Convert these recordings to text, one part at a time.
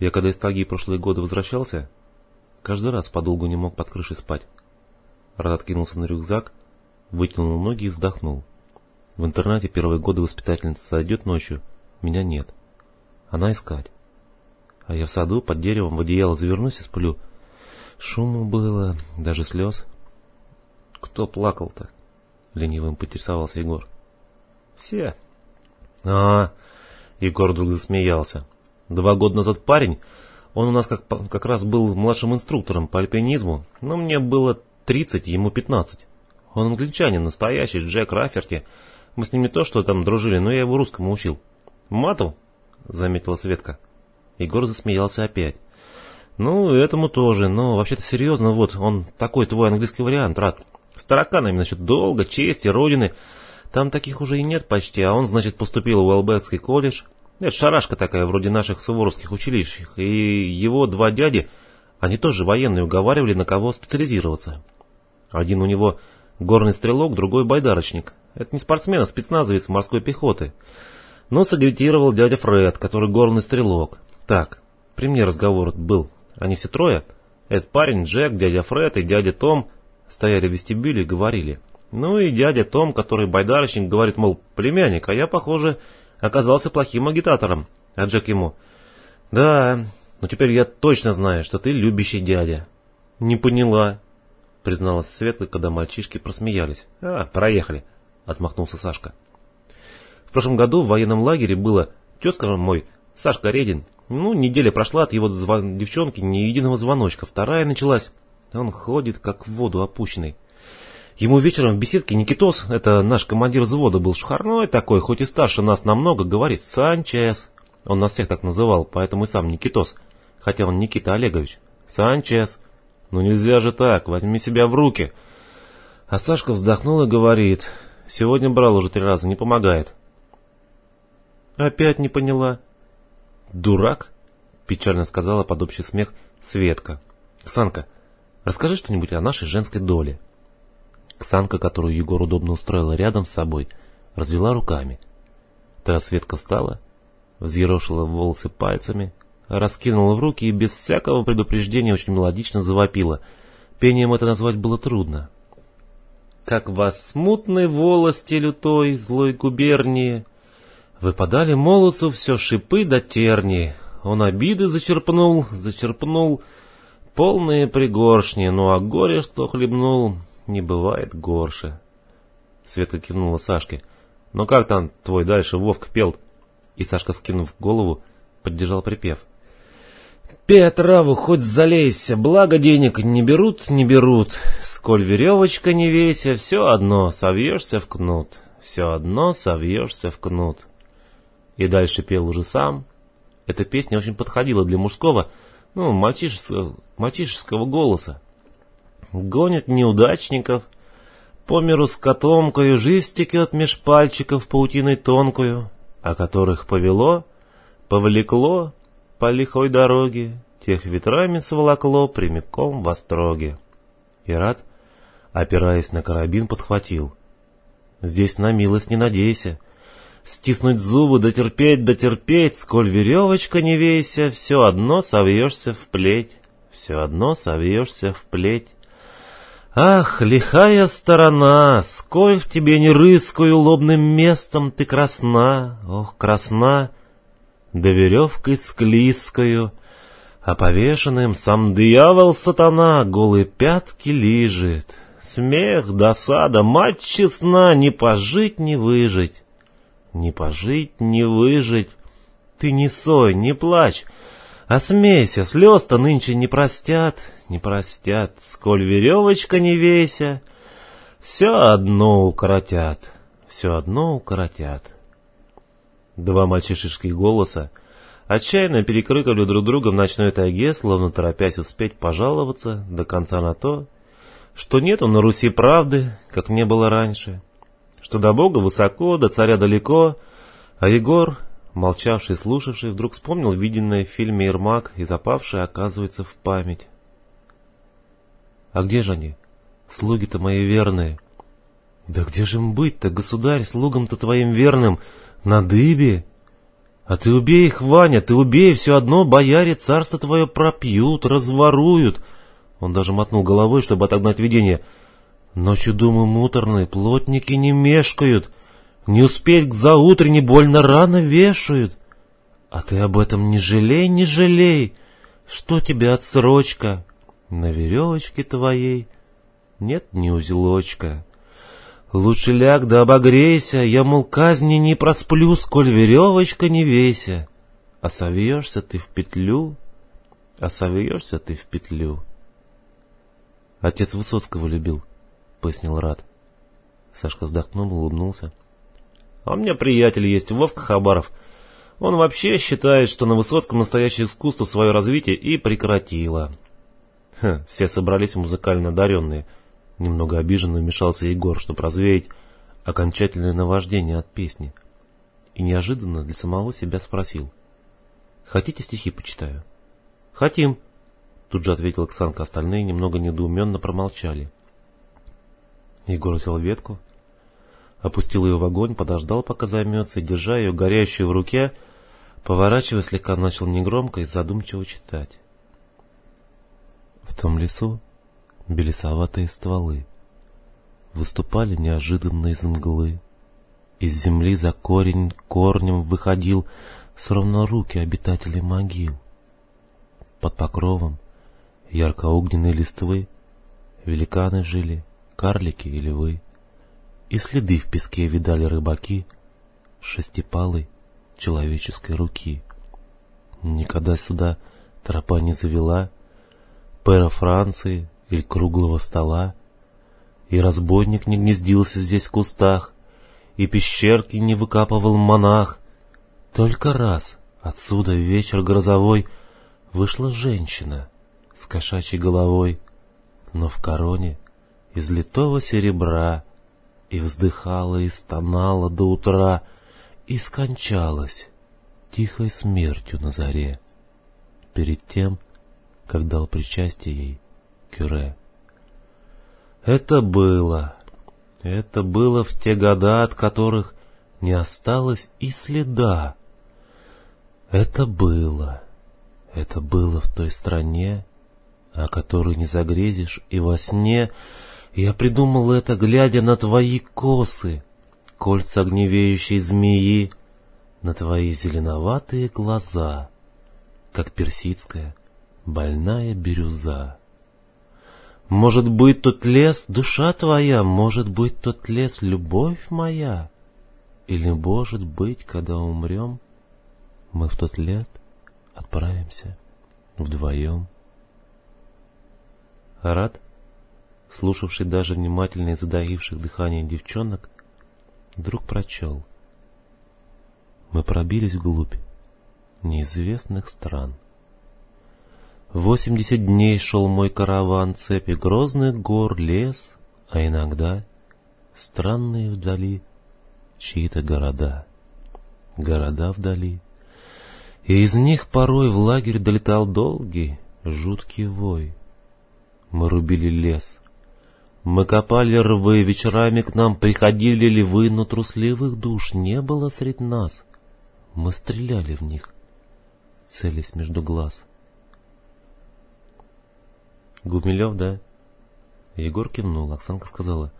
Я когда из тайги прошлые годы возвращался, каждый раз подолгу не мог под крышей спать. Рад откинулся на рюкзак, вытянул ноги и вздохнул. В интернате первые годы воспитательница сойдет ночью, меня нет. Она искать. А я в саду под деревом в одеяло завернусь и сплю. Шуму было, даже слез. Кто плакал-то? Ленивым поинтересовался Егор. Все. А, Егор вдруг засмеялся. Два года назад парень, он у нас как, как раз был младшим инструктором по альпинизму, но мне было 30, ему 15. Он англичанин, настоящий, Джек Раферти. Мы с ним не то, что там дружили, но я его русскому учил. Мату, заметила Светка. Егор засмеялся опять. Ну, этому тоже, но вообще-то серьезно, вот, он такой твой английский вариант, Рад. С тараканами, значит, долго, чести, родины. Там таких уже и нет почти, а он, значит, поступил в Уэлбекский колледж. Это шарашка такая, вроде наших суворовских училищ. И его два дяди, они тоже военные, уговаривали, на кого специализироваться. Один у него горный стрелок, другой байдарочник. Это не спортсмен, а спецназовец морской пехоты. Но сагретировал дядя Фред, который горный стрелок. Так, при мне разговор был. Они все трое, этот парень, Джек, дядя Фред и дядя Том, стояли в вестибюле и говорили. Ну и дядя Том, который байдарочник, говорит, мол, племянник, а я, похоже, оказался плохим агитатором. А Джек ему, да, но теперь я точно знаю, что ты любящий дядя. Не поняла, призналась Светка, когда мальчишки просмеялись. А, проехали, отмахнулся Сашка. В прошлом году в военном лагере было, тезка мой, Сашка Редин, ну, неделя прошла от его звон... девчонки, ни единого звоночка, вторая началась. Он ходит, как в воду опущенный. Ему вечером в беседке Никитос, это наш командир взвода, был шхарной такой, хоть и старше нас намного, говорит «Санчес». Он нас всех так называл, поэтому и сам Никитос, хотя он Никита Олегович. «Санчес». Ну нельзя же так, возьми себя в руки. А Сашка вздохнул и говорит, сегодня брал уже три раза, не помогает. Опять не поняла. Дурак, печально сказала под общий смех Светка. Санка, расскажи что-нибудь о нашей женской доле. Ксанка, которую Егор удобно устроила рядом с собой, развела руками. Та Светка встала, взъерошила волосы пальцами, раскинула в руки и без всякого предупреждения очень мелодично завопила. Пением это назвать было трудно. Как вас смутной волости лютой, злой губернии, Выпадали молодцу все шипы до терни, Он обиды зачерпнул, зачерпнул, Полные пригоршни, ну а горе, что хлебнул, не бывает горше. Светка кивнула Сашке. «Ну как там твой дальше Вовка пел?» И Сашка, скинув голову, поддержал припев. «Пей отраву, хоть залейся, благо денег не берут, не берут. Сколь веревочка не веся, все одно совьешься в кнут, все одно совьешься в кнут». И дальше пел уже сам. Эта песня очень подходила для мужского, ну, мальчишеского, мальчишеского голоса гонит неудачников, по миру с котомкою жизнь текет меж пальчиков паутиной тонкую, о которых повело, повлекло по лихой дороге, тех ветрами сволокло прямиком в остроге. И рад, опираясь на карабин, подхватил. Здесь на милость не надейся, стиснуть зубы, дотерпеть, дотерпеть, сколь веревочка не вейся, все одно совьешься в плеть, все одно совьешься в плеть. Ах, лихая сторона, сколь в тебе не рыскую лобным местом ты красна, ох, красна, да веревкой склизкою, а повешенным сам дьявол сатана голые пятки лижет. Смех, досада, мать честна, не пожить, не выжить, не пожить, не выжить. Ты не сой, не плачь, а смейся, слез-то нынче не простят, не простят, сколь веревочка не веся, все одно укоротят, все одно укоротят. Два мальчишеских голоса отчаянно перекрыкали друг друга в ночной тайге, словно торопясь успеть пожаловаться до конца на то, что нету на Руси правды, как не было раньше, что до Бога высоко, до царя далеко, а Егор Молчавший, слушавший, вдруг вспомнил виденное в фильме «Ермак» и запавшее, оказывается, в память. «А где же они? Слуги-то мои верные!» «Да где же им быть-то, государь, слугам-то твоим верным? На дыбе?» А ты убей их, Ваня, ты убей, все одно бояре царство твое пропьют, разворуют. Он даже мотнул головой, чтобы отогнать видение. Ночью думы муторные, плотники не мешкают. Не успеть к заутренне больно рано вешают. А ты об этом не жалей, не жалей. Что тебе отсрочка? На веревочке твоей нет ни узелочка. Лучше ляг да обогрейся, я, мол, казни не просплю, сколь веревочка не веся. А совьешься ты в петлю, а совьешься ты в петлю. Отец Высоцкого любил, — пояснил Рад. Сашка вздохнул, улыбнулся. — А у меня приятель есть, Вовка Хабаров. Он вообще считает, что на Высоцком настоящее искусство свое развитие и прекратило. Ха, все собрались музыкально одаренные — Немного обиженно вмешался Егор, чтобы развеять окончательное наваждение от песни. И неожиданно для самого себя спросил. «Хотите стихи почитаю?» «Хотим», — тут же ответил Оксанка. Остальные немного недоуменно промолчали. Егор взял ветку, опустил ее в огонь, подождал, пока займется, и, держа ее горящую в руке, поворачивая слегка, начал негромко и задумчиво читать. В том лесу белесоватые стволы. Выступали неожиданно из мглы. Из земли за корень корнем выходил Словно руки обитателей могил. Под покровом ярко-огненной листвы Великаны жили, карлики и львы. И следы в песке видали рыбаки Шестипалой человеческой руки. Никогда сюда тропа не завела Пэра Франции или круглого стола, и разбойник не гнездился здесь в кустах, и пещерки не выкапывал монах. Только раз отсюда вечер грозовой вышла женщина с кошачьей головой, но в короне из литого серебра, и вздыхала и стонала до утра, и скончалась тихой смертью на заре, перед тем, как дал причастие ей Кюре. Это было. Это было в те года, от которых не осталось и следа. Это было. Это было в той стране, о которой не загрезишь и во сне. Я придумал это, глядя на твои косы, кольца огневеющей змеи, на твои зеленоватые глаза, как персидская больная бирюза. Может быть, тот лес — душа твоя, может быть, тот лес — любовь моя. Или, может быть, когда умрем, мы в тот лет отправимся вдвоем. Арат, слушавший даже внимательно и задаивших дыхание девчонок, вдруг прочел. Мы пробились вглубь неизвестных стран. Восемьдесят дней шел мой караван цепи грозных гор, лес, а иногда странные вдали чьи-то города. Города вдали. И из них порой в лагерь долетал долгий, жуткий вой. Мы рубили лес. Мы копали рвы, вечерами к нам приходили львы, но трусливых душ не было среди нас. Мы стреляли в них, целясь между глаз — Гумилев, да? Егор кивнул, Оксанка сказала.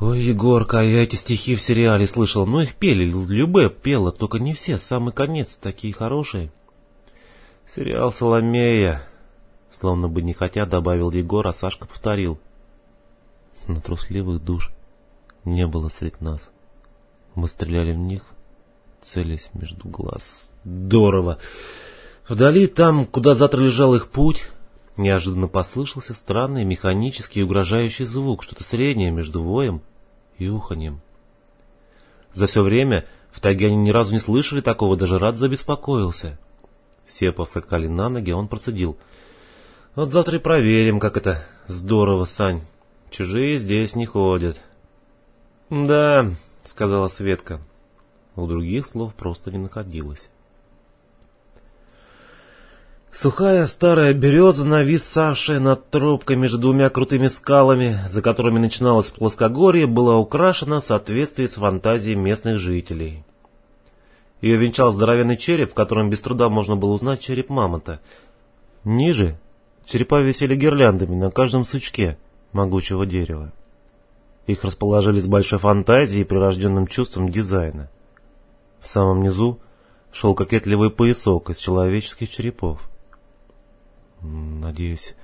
Ой, Егорка, я эти стихи в сериале слышал, но их пели, Любе пела, только не все, самый конец, такие хорошие. Сериал «Соломея», словно бы не хотя, добавил Егор, а Сашка повторил. На трусливых душ не было среди нас. Мы стреляли в них, целясь между глаз. Здорово! Вдали, там, куда завтра лежал их путь, Неожиданно послышался странный механический угрожающий звук, что-то среднее между воем и уханьем. За все время в тайге они ни разу не слышали такого, даже рад забеспокоился. Все поскакали на ноги, а он процедил. «Вот завтра и проверим, как это здорово, Сань. Чужие здесь не ходят». «Да», — сказала Светка. У других слов просто не находилось. Сухая старая береза, нависавшая над тропкой между двумя крутыми скалами, за которыми начиналось плоскогорье, была украшена в соответствии с фантазией местных жителей. Ее венчал здоровенный череп, в котором без труда можно было узнать череп мамонта. Ниже черепа висели гирляндами на каждом сучке могучего дерева. Их расположили с большой фантазией и прирожденным чувством дизайна. В самом низу шел кокетливый поясок из человеческих черепов. «Надеюсь,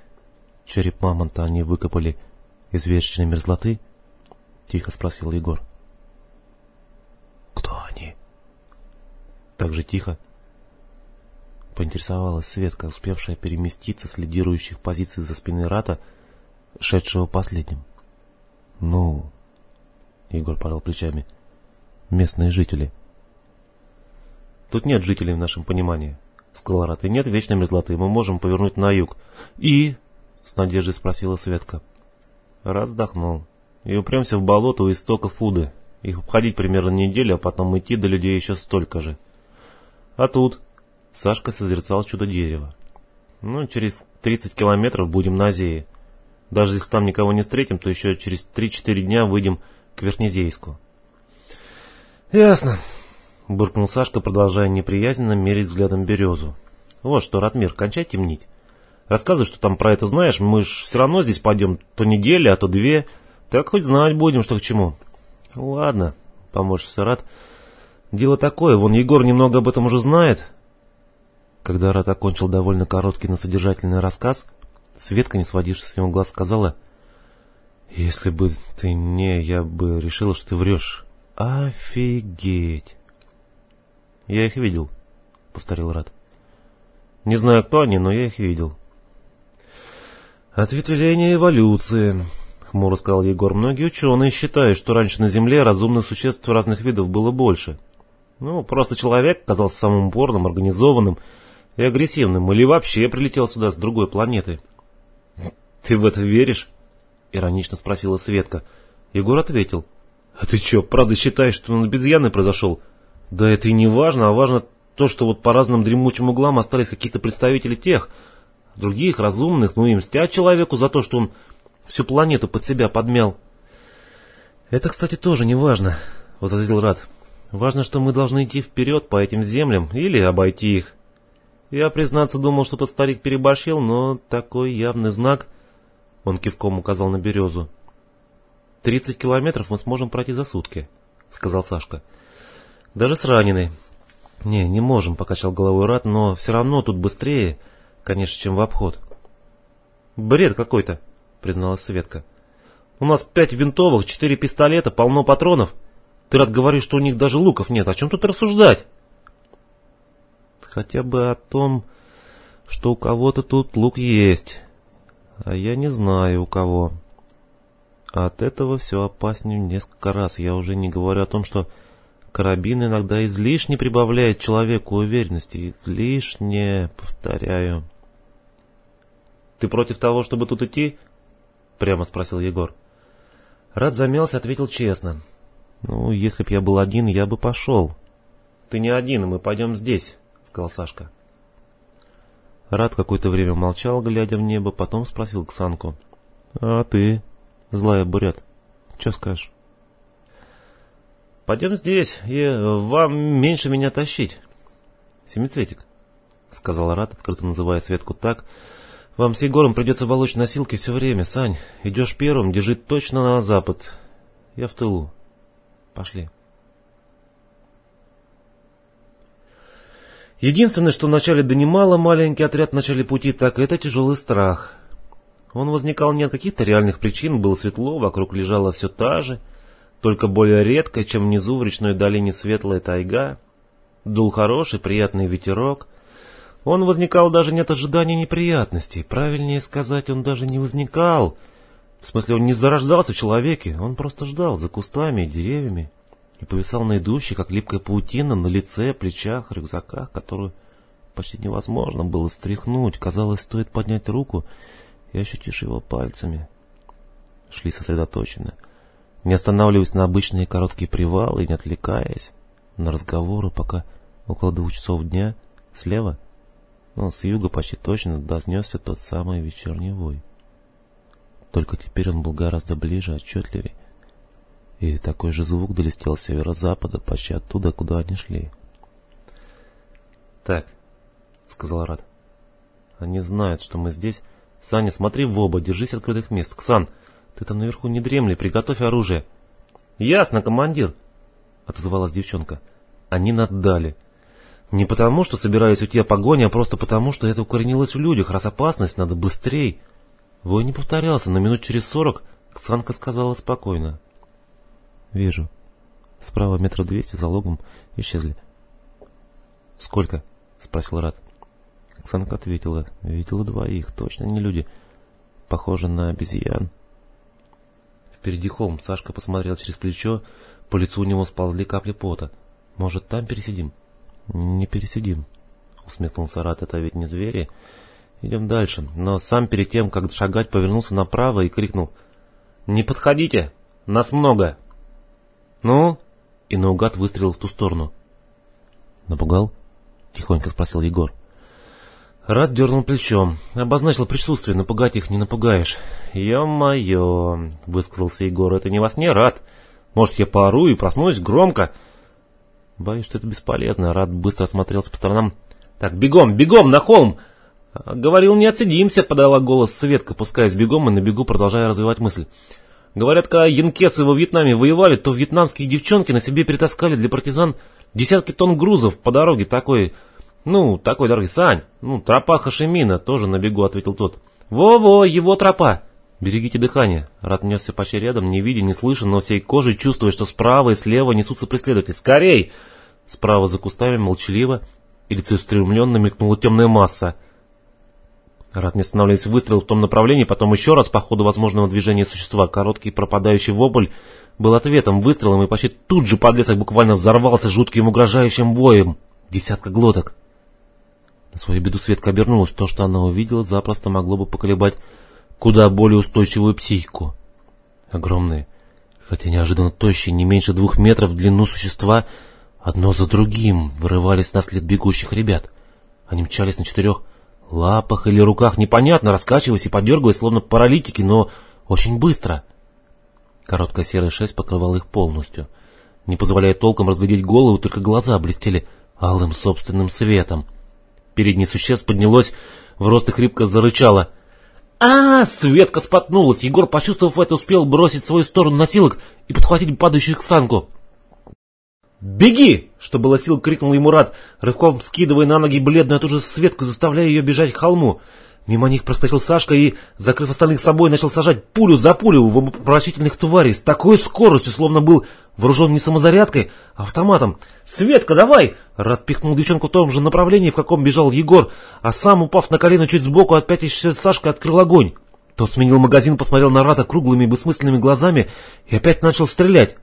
череп мамонта они выкопали из вечной мерзлоты?» — тихо спросил Егор. «Кто они?» Так же тихо поинтересовалась Светка, успевшая переместиться с лидирующих позиций за спины Рата, шедшего последним. «Ну...» — Егор пожал плечами. «Местные жители». «Тут нет жителей в нашем понимании», — сказал Рат. «И нет вечной мерзлоты. Мы можем повернуть на юг». «И?» — с надеждой спросила Светка. Рат вздохнул. «И упремся в болото у истоков Уды. Их обходить примерно неделю, а потом идти до людей еще столько же». «А тут?» — Сашка созерцал чудо дерева. «Ну, через тридцать километров будем на Зее. Даже если там никого не встретим, то еще через три-четыре дня выйдем к Верхнезейску». «Ясно», — буркнул Сашка, продолжая неприязненно мерить взглядом березу. «Вот что, Ратмир, кончай темнить. Рассказывай, что там про это знаешь. Мы ж все равно здесь пойдем то неделя, а то две. Так хоть знать будем, что к чему». «Ладно», — поморщился Рат. «Дело такое, вон Егор немного об этом уже знает». Когда Рат окончил довольно короткий, но содержательный рассказ, Светка, не сводившись с него глаз, сказала, «Если бы ты не, я бы решила, что ты врешь». «Офигеть!» «Я их видел», — повторил Рад. «Не знаю, кто они, но я их видел». «Ответвление эволюции», — хмуро сказал Егор. «Многие ученые считают, что раньше на Земле разумных существ разных видов было больше. Ну, просто человек казался самым упорным, организованным и агрессивным, или вообще прилетел сюда с другой планеты». «Ты в это веришь?» — иронично спросила Светка. Егор ответил. «А ты что, правда считаешь, что он обезьяны произошел?» «Да это и не важно, а важно то, что вот по разным дремучим углам остались какие-то представители тех, других, разумных, ну и мстят человеку за то, что он всю планету под себя подмял». «Это, кстати, тоже не важно», — возразил Рад. «Важно, что мы должны идти вперед по этим землям или обойти их. Я, признаться, думал, что тот старик переборщил, но такой явный знак...» Он кивком указал на березу. «Тридцать километров мы сможем пройти за сутки», — сказал Сашка. «Даже с раненой». «Не, не можем», — покачал головой Рад, «но все равно тут быстрее, конечно, чем в обход». «Бред какой-то», — призналась Светка. «У нас пять винтовок, четыре пистолета, полно патронов. Ты, Рад, говоришь, что у них даже луков нет. О чем тут рассуждать?» «Хотя бы о том, что у кого-то тут лук есть». А я не знаю у кого. от этого все опаснее несколько раз. Я уже не говорю о том, что карабин иногда излишне прибавляет человеку уверенности. Излишне, повторяю. «Ты против того, чтобы тут идти?» — прямо спросил Егор. Рад замялся, ответил честно. «Ну, если б я был один, я бы пошел». «Ты не один, мы пойдем здесь», — сказал Сашка. Рад какое-то время молчал, глядя в небо, потом спросил Ксанку. «А ты, злая бурят, что скажешь?» «Пойдем здесь, и вам меньше меня тащить. Семицветик», — сказал Рад, открыто называя Светку так. «Вам с Егором придется волочь носилки все время, Сань. Идешь первым, держи точно на запад. Я в тылу. Пошли». Единственное, что вначале донимало маленький отряд в начале пути, так это тяжелый страх. Он возникал не от каких-то реальных причин, было светло, вокруг лежала все та же, только более редко, чем внизу в речной долине светлая тайга. Дул хороший, приятный ветерок. Он возникал даже не от ожидания неприятностей, правильнее сказать, он даже не возникал. В смысле, он не зарождался в человеке, он просто ждал за кустами и деревьями и повисал на идущей, как липкая паутина, на лице, плечах, рюкзаках, которую почти невозможно было стряхнуть. Казалось, стоит поднять руку и ощутишь его пальцами. Шли сосредоточенно, не останавливаясь на обычные короткие привалы и не отвлекаясь на разговоры, пока около двух часов дня слева, но с юга почти точно донесся тот самый вечерний вой. Только теперь он был гораздо ближе, отчетливее, и такой же звук долетел с северо-запада, почти оттуда, куда они шли. «Так», — сказал Рад. «Они знают, что мы здесь. Саня, смотри в оба, держись открытых мест. Ксан, ты там наверху не дремли, приготовь оружие». «Ясно, командир», — отозвалась девчонка. «Они наддали. Не потому, что собирались у тебя погоня, а просто потому, что это укоренилось в людях. Раз опасность, надо быстрей». Вой не повторялся, но минут через сорок Ксанка сказала спокойно. «Вижу. Справа метра двести за логом исчезли». «Сколько?» — спросил Рад. Оксанка ответила. Видела двоих, точно не люди. Похоже на обезьян. Впереди холм. Сашка посмотрел через плечо. По лицу у него сползли капли пота. Может, там пересидим? Не пересидим. Усмехнулся Рад. Это ведь не звери. Идем дальше. Но сам перед тем, как шагать, повернулся направо и крикнул. «Не подходите! Нас много!» «Ну?» И наугад выстрелил в ту сторону. Напугал? — тихонько спросил Егор. Рад дернул плечом. Обозначил присутствие, напугать их не напугаешь. «Е-мое!» — высказался Егор. «Это не во сне, Рад. Может, я поору и проснусь громко?» Боюсь, что это бесполезно. Рад быстро осмотрелся по сторонам. «Так, бегом, бегом, на холм!» «Говорил, не отсидимся», — подала голос Светка, пускаясь бегом и на бегу продолжая развивать мысль. «Говорят, когда янкесы во Вьетнаме воевали, то вьетнамские девчонки на себе перетаскали для партизан Десятки тонн грузов по дороге такой... Ну, такой дороги. Сань, ну, тропа Хашимина, тоже на бегу, ответил тот. Во-во, его тропа. Берегите дыхание. Рад несся почти рядом, не видя, не слыша, но всей кожей чувствуя, что справа и слева несутся преследователи. Скорей! Справа за кустами молчаливо и лицеустремленно мелькнула темная масса. Рад не останавливаясь выстрел в том направлении, потом еще раз по ходу возможного движения существа. Короткий пропадающий вопль был ответом, выстрелом, и почти тут же подлесок буквально взорвался жутким угрожающим воем. Десятка глоток. На свою беду Светка обернулась. То, что она увидела, запросто могло бы поколебать куда более устойчивую психику. Огромные, хотя неожиданно тощие, не меньше двух метров в длину существа, одно за другим вырывались на след бегущих ребят. Они мчались на четырех лапах или руках, непонятно, раскачиваясь и подергиваясь, словно паралитики, но очень быстро — Короткая серая шесть покрывала их полностью, не позволяя толком разглядеть голову, только глаза блестели алым собственным светом. Переднее существо поднялось, в рост и хрипко зарычало. а, Светка споткнулась. Егор, почувствовав это, успел бросить свою сторону носилок и подхватить падающую Ксанку. «Беги!» — что было сил, крикнул ему Рад, рывком скидывая на ноги бледную от ужаса Светку, заставляя ее бежать к холму. Мимо них проскочил Сашка и, закрыв остальных собой, начал сажать пулю за пулю в вопросительных тварей с такой скоростью, словно был вооружен не самозарядкой, а автоматом. «Светка, давай!» Рад пихнул девчонку в том же направлении, в каком бежал Егор, а сам, упав на колено чуть сбоку, отпятившись Сашка открыл огонь. Тот сменил магазин, посмотрел на Рата круглыми бессмысленными глазами и опять начал стрелять.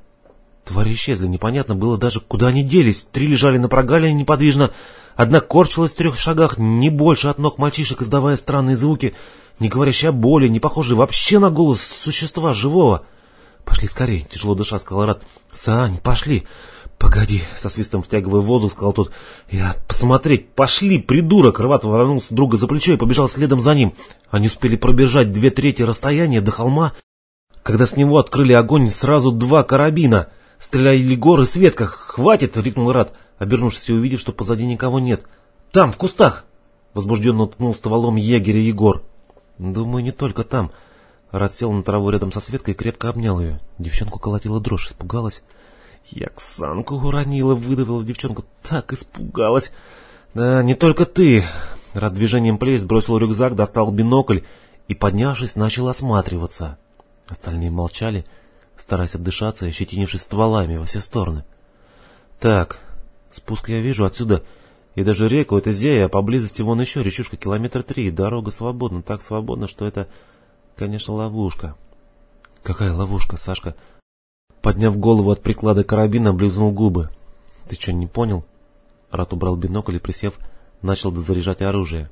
Твари исчезли, непонятно было даже, куда они делись. Три лежали на прогалине неподвижно, одна корчилась в трех шагах, не больше от ног мальчишек, издавая странные звуки, не говорящие о боли, не похожие вообще на голос существа живого. «Пошли скорее», — тяжело дыша, сказал Рад. «Сань, пошли!» «Погоди!» — со свистом втягивая воздух, сказал тот. «Я посмотреть! Пошли, придурок!» Рват вороннулся друга за плечо и побежал следом за ним. Они успели пробежать две трети расстояния до холма, когда с него открыли огонь сразу два карабина. Стреляли горы, Светка! Хватит!» — крикнул Рад, обернувшись и увидев, что позади никого нет. «Там, в кустах!» — возбужденно уткнул стволом егеря Егор. «Думаю, не только там». Рад сел на траву рядом со Светкой и крепко обнял ее. Девчонку колотила дрожь, испугалась. «Я Ксанку уронила», — выдавила девчонка. «Так испугалась!» «Да, не только ты!» Рад движением плеч сбросил рюкзак, достал бинокль и, поднявшись, начал осматриваться. Остальные молчали, — стараясь отдышаться и ощетинившись стволами во все стороны. Так, спуск я вижу отсюда, и даже реку это Зея, а поблизости вон еще речушка километр три, дорога свободна, так свободна, что это, конечно, ловушка. Какая ловушка, Сашка? Подняв голову от приклада карабина, облизнул губы. Ты что, не понял? Рат убрал бинокль и, присев, начал дозаряжать оружие.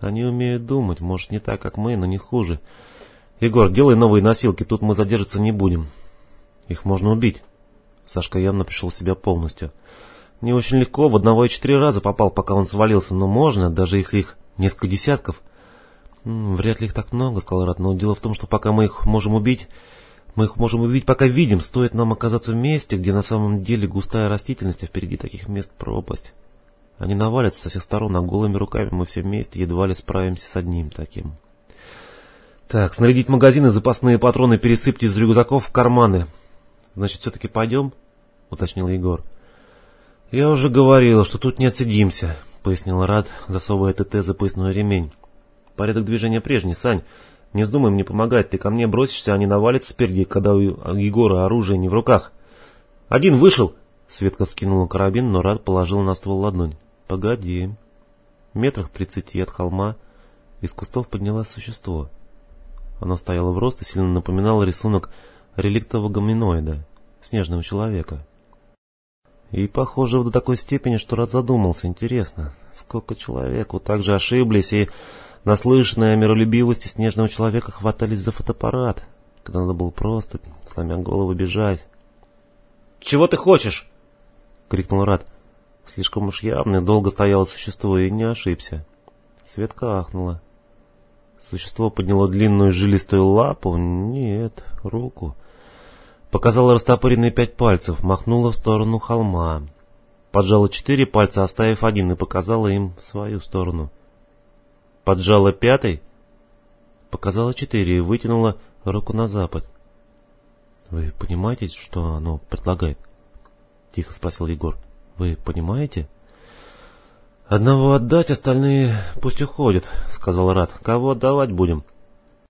Они умеют думать, может, не так, как мы, но не хуже. — «Егор, делай новые носилки, тут мы задержаться не будем. Их можно убить». Сашка явно пришел в себя полностью. «Не очень легко, в одного и четыре раза попал, пока он свалился, но можно, даже если их несколько десятков». «Вряд ли их так много», — сказал Рад, «но дело в том, что пока мы их можем убить, мы их можем убить, пока видим. Стоит нам оказаться в месте, где на самом деле густая растительность, а впереди таких мест пропасть. Они навалятся со всех сторон, а голыми руками мы все вместе едва ли справимся с одним таким. Так, снарядить магазины, запасные патроны пересыпьте из рюкзаков в карманы. Значит, все-таки пойдем? Уточнил Егор. Я уже говорил, что тут не отсидимся, пояснил Рад, засовывая ТТ за поясной ремень. Порядок движения прежний, Сань. Не вздумай мне помогать, ты ко мне бросишься, а не навалится спереди, когда у Егора оружие не в руках. Один вышел! Светка скинула карабин, но Рад положил на ствол ладонь. Погоди. В метрах тридцати от холма из кустов поднялось существо. Оно стояло в рост и сильно напоминало рисунок реликтового гоминоида, снежного человека. И похоже до такой степени, что Рад задумался. Интересно, сколько человеку так же ошиблись и наслышанные о миролюбивости снежного человека хватались за фотоаппарат, когда надо было просто, сломя голову, бежать. «Чего ты хочешь?» — крикнул Рад. Слишком уж явно долго стояло существо и не ошибся. Светка ахнула. Существо подняло длинную жилистую лапу, нет, руку. Показало растопыренные пять пальцев, махнуло в сторону холма. Поджало четыре пальца, оставив один, и показало им свою сторону. Поджало пятый, показало четыре и вытянуло руку на запад. «Вы понимаете, что оно предлагает?» — тихо спросил Егор. «Вы понимаете?» «Одного отдать, остальные пусть уходят», — сказал Рад. «Кого отдавать будем?»